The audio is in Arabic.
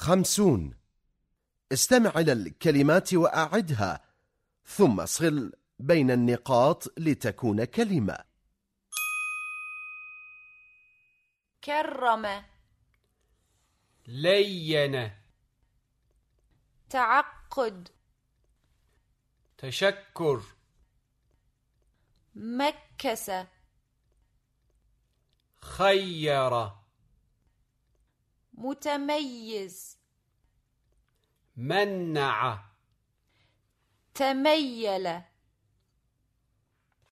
خمسون. استمع إلى الكلمات وأعدها ثم صل بين النقاط لتكون كلمة. كرم. لين. تعقد. تشكر. مكس. خير. متميز. منع. تميل.